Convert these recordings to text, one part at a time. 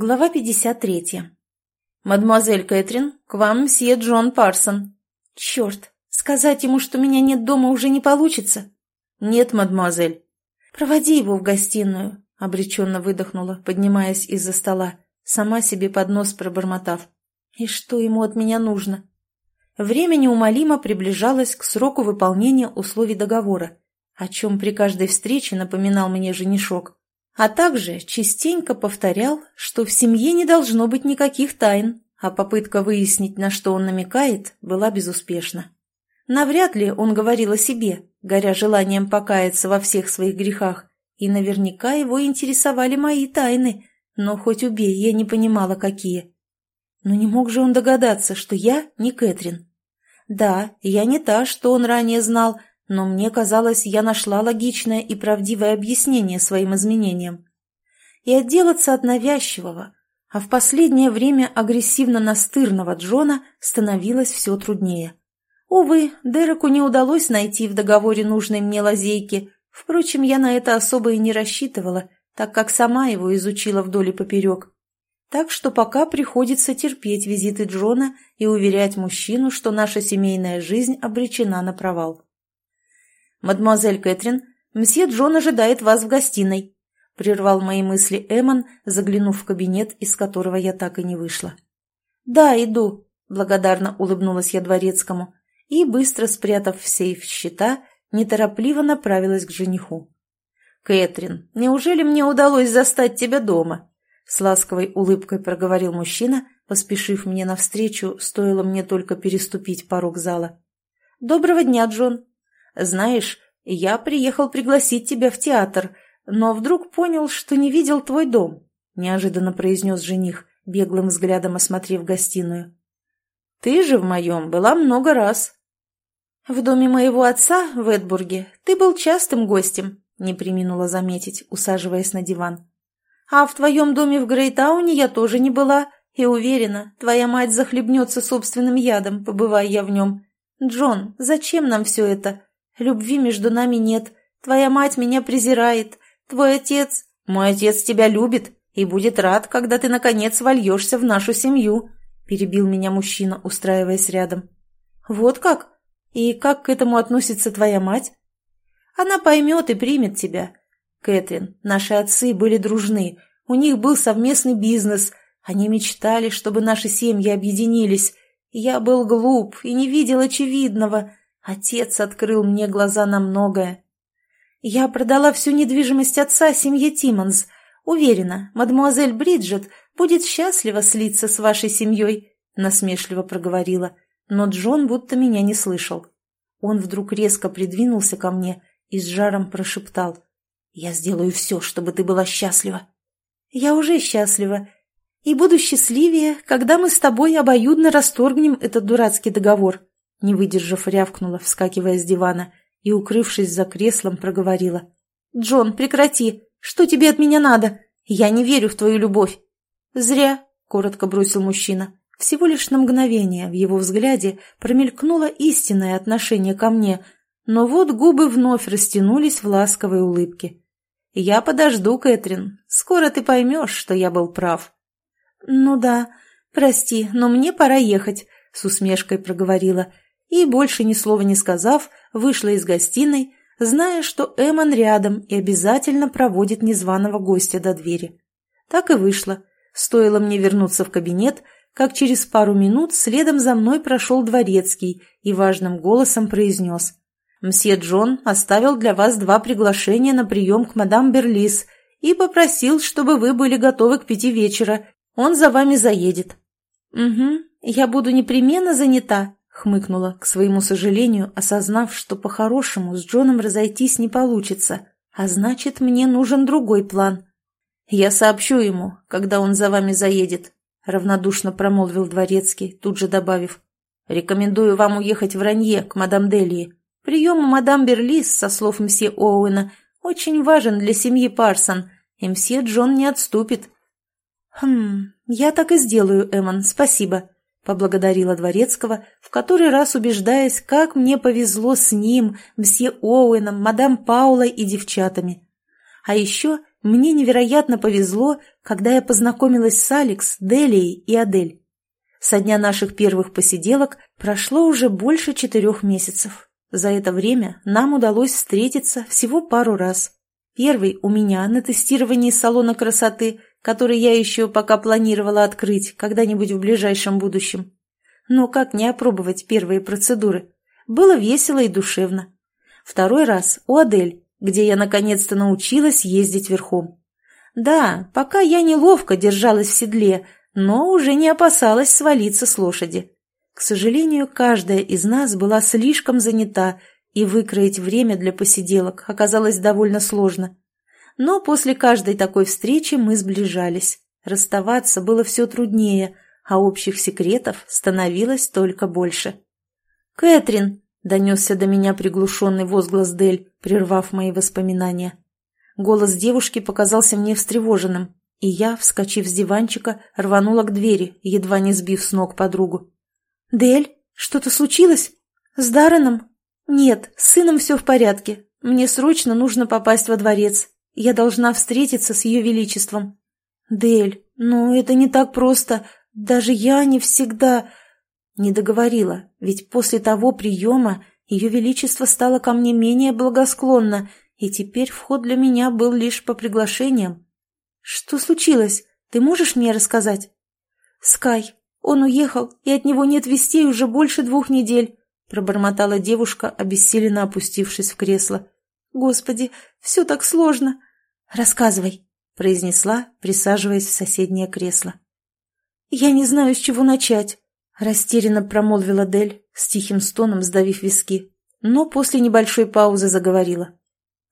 Глава 53. «Мадемуазель Кэтрин, к вам мсье Джон Парсон». «Черт, сказать ему, что меня нет дома, уже не получится?» «Нет, мадемуазель». «Проводи его в гостиную», — обреченно выдохнула, поднимаясь из-за стола, сама себе под нос пробормотав. «И что ему от меня нужно?» Время неумолимо приближалось к сроку выполнения условий договора, о чем при каждой встрече напоминал мне женишок а также частенько повторял, что в семье не должно быть никаких тайн, а попытка выяснить, на что он намекает, была безуспешна. Навряд ли он говорил о себе, горя желанием покаяться во всех своих грехах, и наверняка его интересовали мои тайны, но хоть убей, я не понимала, какие. Но не мог же он догадаться, что я не Кэтрин. Да, я не та, что он ранее знал, но мне казалось, я нашла логичное и правдивое объяснение своим изменениям. И отделаться от навязчивого, а в последнее время агрессивно-настырного Джона становилось все труднее. Увы, Дереку не удалось найти в договоре нужной мне лазейки, впрочем, я на это особо и не рассчитывала, так как сама его изучила вдоль и поперек. Так что пока приходится терпеть визиты Джона и уверять мужчину, что наша семейная жизнь обречена на провал. «Мадемуазель Кэтрин, мсье Джон ожидает вас в гостиной», — прервал мои мысли Эммон, заглянув в кабинет, из которого я так и не вышла. «Да, иду», — благодарно улыбнулась я дворецкому и, быстро спрятав в сейф счета, неторопливо направилась к жениху. «Кэтрин, неужели мне удалось застать тебя дома?» С ласковой улыбкой проговорил мужчина, поспешив мне навстречу, стоило мне только переступить порог зала. «Доброго дня, Джон!» Знаешь, я приехал пригласить тебя в театр, но вдруг понял, что не видел твой дом», — неожиданно произнес жених, беглым взглядом осмотрев гостиную. «Ты же в моем была много раз». «В доме моего отца в Эдбурге ты был частым гостем», — не приминула заметить, усаживаясь на диван. «А в твоем доме в Грейтауне я тоже не была, и уверена, твоя мать захлебнется собственным ядом, побывая я в нем. Джон, зачем нам все это? Любви между нами нет. Твоя мать меня презирает. Твой отец... Мой отец тебя любит и будет рад, когда ты, наконец, вольешься в нашу семью», — перебил меня мужчина, устраиваясь рядом. «Вот как? И как к этому относится твоя мать?» «Она поймет и примет тебя. Кэтрин, наши отцы были дружны, у них был совместный бизнес, они мечтали, чтобы наши семьи объединились. Я был глуп и не видел очевидного, Отец открыл мне глаза на многое. Я продала всю недвижимость отца семье Тиммонс. Уверена, мадемуазель Бриджит будет счастлива слиться с вашей семьей, насмешливо проговорила, но Джон будто меня не слышал. Он вдруг резко придвинулся ко мне и с жаром прошептал. «Я сделаю все, чтобы ты была счастлива». «Я уже счастлива. И буду счастливее, когда мы с тобой обоюдно расторгнем этот дурацкий договор», не выдержав, рявкнула, вскакивая с дивана, и, укрывшись за креслом, проговорила. «Джон, прекрати! Что тебе от меня надо? Я не верю в твою любовь!» «Зря!» — коротко бросил мужчина. Всего лишь на мгновение в его взгляде промелькнуло истинное отношение ко мне, но вот губы вновь растянулись в ласковой улыбке. «Я подожду, Кэтрин. Скоро ты поймешь, что я был прав». «Ну да, прости, но мне пора ехать», — с усмешкой проговорила и, больше ни слова не сказав, вышла из гостиной, зная, что Эмон рядом и обязательно проводит незваного гостя до двери. Так и вышло. Стоило мне вернуться в кабинет, как через пару минут следом за мной прошел дворецкий и важным голосом произнес. «Мсье Джон оставил для вас два приглашения на прием к мадам Берлис и попросил, чтобы вы были готовы к пяти вечера. Он за вами заедет». «Угу, я буду непременно занята», хмыкнула, к своему сожалению, осознав, что по-хорошему с Джоном разойтись не получится, а значит, мне нужен другой план. «Я сообщу ему, когда он за вами заедет», — равнодушно промолвил Дворецкий, тут же добавив. «Рекомендую вам уехать в Ранье, к мадам Делии. Прием у мадам Берлис, со слов мсье Оуэна, очень важен для семьи Парсон, и мсье Джон не отступит». «Хм, я так и сделаю, Эммон, спасибо», поблагодарила Дворецкого, в который раз убеждаясь, как мне повезло с ним, мсье Оуэном, мадам Паулой и девчатами. А еще мне невероятно повезло, когда я познакомилась с Алекс, Делией и Адель. Со дня наших первых посиделок прошло уже больше четырех месяцев. За это время нам удалось встретиться всего пару раз. Первый у меня на тестировании салона красоты, который я еще пока планировала открыть когда-нибудь в ближайшем будущем. Но как не опробовать первые процедуры? Было весело и душевно. Второй раз у Адель, где я наконец-то научилась ездить верхом. Да, пока я неловко держалась в седле, но уже не опасалась свалиться с лошади. К сожалению, каждая из нас была слишком занята, и выкроить время для посиделок оказалось довольно сложно. Но после каждой такой встречи мы сближались. Расставаться было все труднее, а общих секретов становилось только больше. «Кэтрин!» — донесся до меня приглушенный возглас Дель, прервав мои воспоминания. Голос девушки показался мне встревоженным, и я, вскочив с диванчика, рванула к двери, едва не сбив с ног подругу. «Дель, что-то случилось? С Дарреном?» «Нет, с сыном все в порядке. Мне срочно нужно попасть во дворец. Я должна встретиться с ее величеством». «Дель, ну это не так просто. Даже я не всегда...» Не договорила, ведь после того приема ее величество стало ко мне менее благосклонно, и теперь вход для меня был лишь по приглашениям. «Что случилось? Ты можешь мне рассказать?» «Скай, он уехал, и от него нет вестей уже больше двух недель», пробормотала девушка, обессиленно опустившись в кресло. «Господи, все так сложно!» «Рассказывай», произнесла, присаживаясь в соседнее кресло. «Я не знаю, с чего начать», растерянно промолвила Дель, с тихим стоном сдавив виски, но после небольшой паузы заговорила.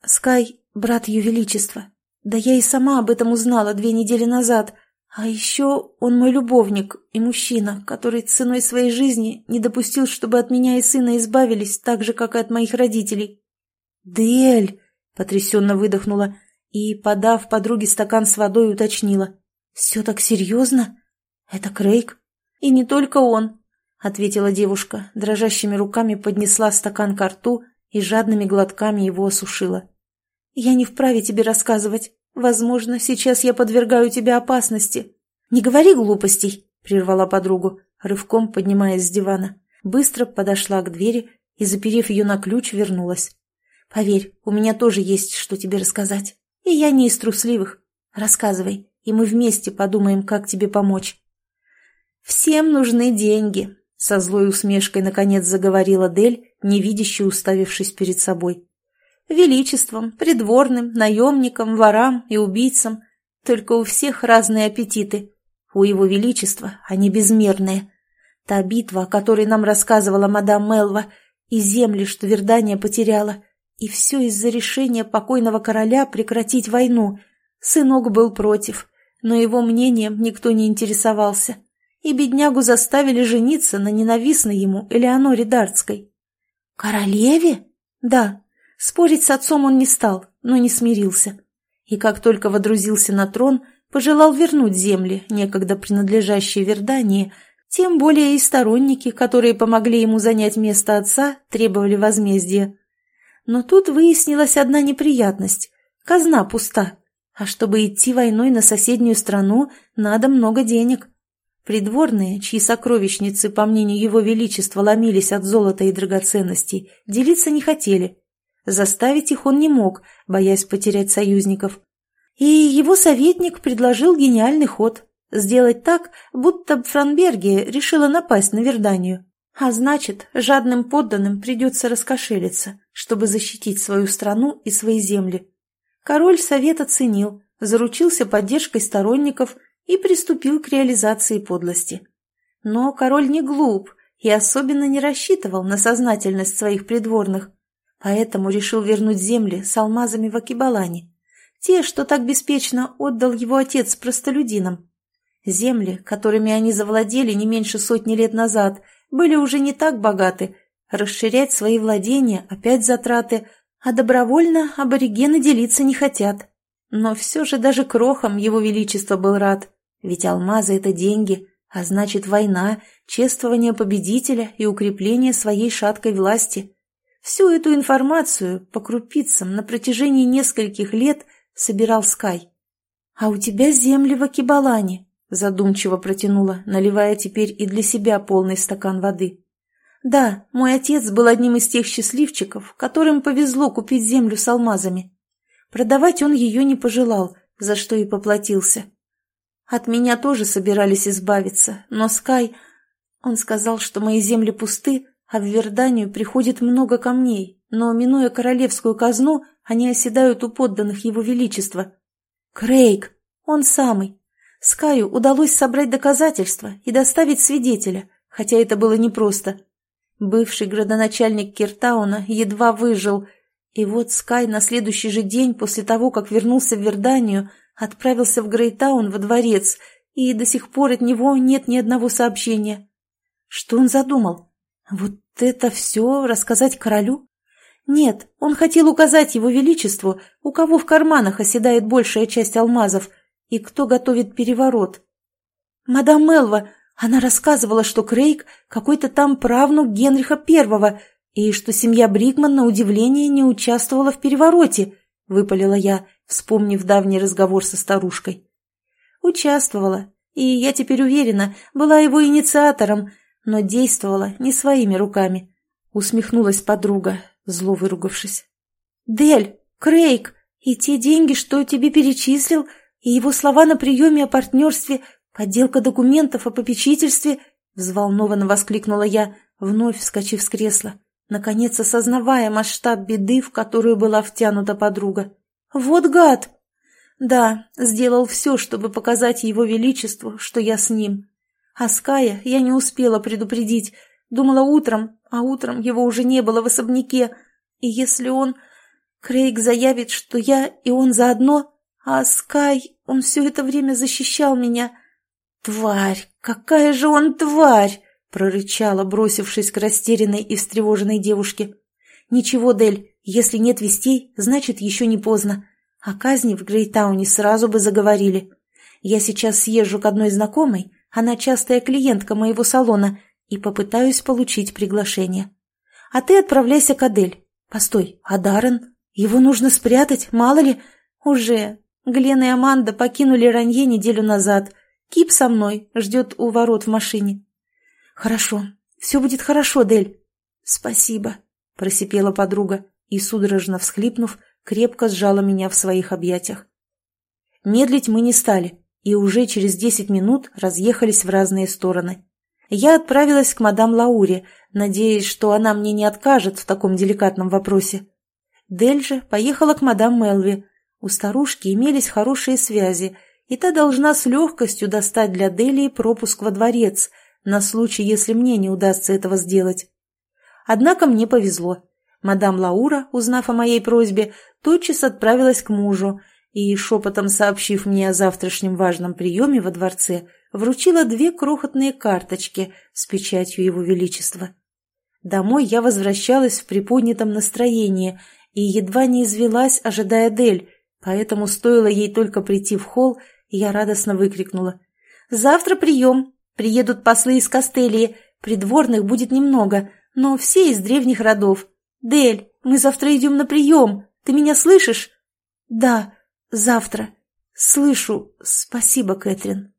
«Скай — брат Ее Величества. Да я и сама об этом узнала две недели назад. А еще он мой любовник и мужчина, который ценой своей жизни не допустил, чтобы от меня и сына избавились, так же, как и от моих родителей. «Дель!» — потрясенно выдохнула и, подав подруге стакан с водой, уточнила. «Все так серьезно? Это Крейг?» «И не только он», — ответила девушка, дрожащими руками поднесла стакан к рту и жадными глотками его осушила. «Я не вправе тебе рассказывать. Возможно, сейчас я подвергаю тебя опасности». «Не говори глупостей», — прервала подругу, рывком поднимаясь с дивана. Быстро подошла к двери и, заперев ее на ключ, вернулась. «Поверь, у меня тоже есть что тебе рассказать. И я не из трусливых. Рассказывай, и мы вместе подумаем, как тебе помочь». «Всем нужны деньги», — со злой усмешкой наконец заговорила Дель, невидяще уставившись перед собой величеством, придворным, наемникам, ворам и убийцам. Только у всех разные аппетиты. У его величества они безмерные. Та битва, о которой нам рассказывала мадам Мелва, и земли, что Вердания потеряла, и все из-за решения покойного короля прекратить войну. Сынок был против, но его мнением никто не интересовался. И беднягу заставили жениться на ненавистной ему Элеоноре Дартской. «Королеве?» «Да, Спорить с отцом он не стал, но не смирился. И как только водрузился на трон, пожелал вернуть земли, некогда принадлежащие Вердании, тем более и сторонники, которые помогли ему занять место отца, требовали возмездия. Но тут выяснилась одна неприятность. Казна пуста. А чтобы идти войной на соседнюю страну, надо много денег. Придворные, чьи сокровищницы, по мнению его величества, ломились от золота и драгоценностей, делиться не хотели. Заставить их он не мог, боясь потерять союзников. И его советник предложил гениальный ход – сделать так, будто Франберге решила напасть на Верданию. А значит, жадным подданным придется раскошелиться, чтобы защитить свою страну и свои земли. Король совет оценил, заручился поддержкой сторонников и приступил к реализации подлости. Но король не глуп и особенно не рассчитывал на сознательность своих придворных, поэтому решил вернуть земли с алмазами в Акибалане. Те, что так беспечно отдал его отец простолюдинам. Земли, которыми они завладели не меньше сотни лет назад, были уже не так богаты. Расширять свои владения опять затраты, а добровольно аборигены делиться не хотят. Но все же даже крохом его величество был рад, ведь алмазы — это деньги, а значит война, чествование победителя и укрепление своей шаткой власти — Всю эту информацию по крупицам на протяжении нескольких лет собирал Скай. «А у тебя земли в Акибалане», — задумчиво протянула, наливая теперь и для себя полный стакан воды. «Да, мой отец был одним из тех счастливчиков, которым повезло купить землю с алмазами. Продавать он ее не пожелал, за что и поплатился. От меня тоже собирались избавиться, но Скай... Он сказал, что мои земли пусты, а в Верданию приходит много камней, но, минуя королевскую казну, они оседают у подданных его величества. Крейг! Он самый! Скаю удалось собрать доказательства и доставить свидетеля, хотя это было непросто. Бывший градоначальник Киртауна едва выжил, и вот Скай на следующий же день после того, как вернулся в Верданию, отправился в Грейтаун во дворец, и до сих пор от него нет ни одного сообщения. Что он задумал? Вот это все рассказать королю? Нет, он хотел указать его величеству, у кого в карманах оседает большая часть алмазов, и кто готовит переворот. Мадам Мелва, она рассказывала, что Крейг какой-то там правнук Генриха Первого, и что семья Бригман, на удивление, не участвовала в перевороте, — выпалила я, вспомнив давний разговор со старушкой. Участвовала, и, я теперь уверена, была его инициатором, но действовала не своими руками. Усмехнулась подруга, зло выругавшись. «Дель, Крейг, и те деньги, что тебе перечислил, и его слова на приеме о партнерстве, подделка документов о попечительстве», взволнованно воскликнула я, вновь вскочив с кресла наконец осознавая масштаб беды, в которую была втянута подруга. «Вот гад!» «Да, сделал все, чтобы показать его величеству, что я с ним. А Ская я не успела предупредить. Думала утром, а утром его уже не было в особняке. И если он... Крейг заявит, что я и он заодно, а Скай, он все это время защищал меня. Тварь! Какая же он тварь! прорычала, бросившись к растерянной и встревоженной девушке. «Ничего, Дель, если нет вестей, значит, еще не поздно. О казни в Грейтауне сразу бы заговорили. Я сейчас съезжу к одной знакомой, она частая клиентка моего салона, и попытаюсь получить приглашение. А ты отправляйся к Адель. Постой, а Даррен? Его нужно спрятать, мало ли. Уже. Глен и Аманда покинули Ранье неделю назад. Кип со мной, ждет у ворот в машине. «Хорошо. Все будет хорошо, Дель». «Спасибо», — просипела подруга и, судорожно всхлипнув, крепко сжала меня в своих объятиях. Медлить мы не стали, и уже через десять минут разъехались в разные стороны. Я отправилась к мадам Лауре, надеясь, что она мне не откажет в таком деликатном вопросе. Дель же поехала к мадам Мелви. У старушки имелись хорошие связи, и та должна с легкостью достать для Делии пропуск во дворец — на случай, если мне не удастся этого сделать. Однако мне повезло. Мадам Лаура, узнав о моей просьбе, тотчас отправилась к мужу и, шепотом сообщив мне о завтрашнем важном приеме во дворце, вручила две крохотные карточки с печатью его величества. Домой я возвращалась в приподнятом настроении и едва не извелась, ожидая Дель, поэтому стоило ей только прийти в холл, я радостно выкрикнула. «Завтра прием! Приедут послы из Кастелии, придворных будет немного, но все из древних родов. Дель, мы завтра идем на прием, ты меня слышишь? Да, завтра. Слышу. Спасибо, Кэтрин.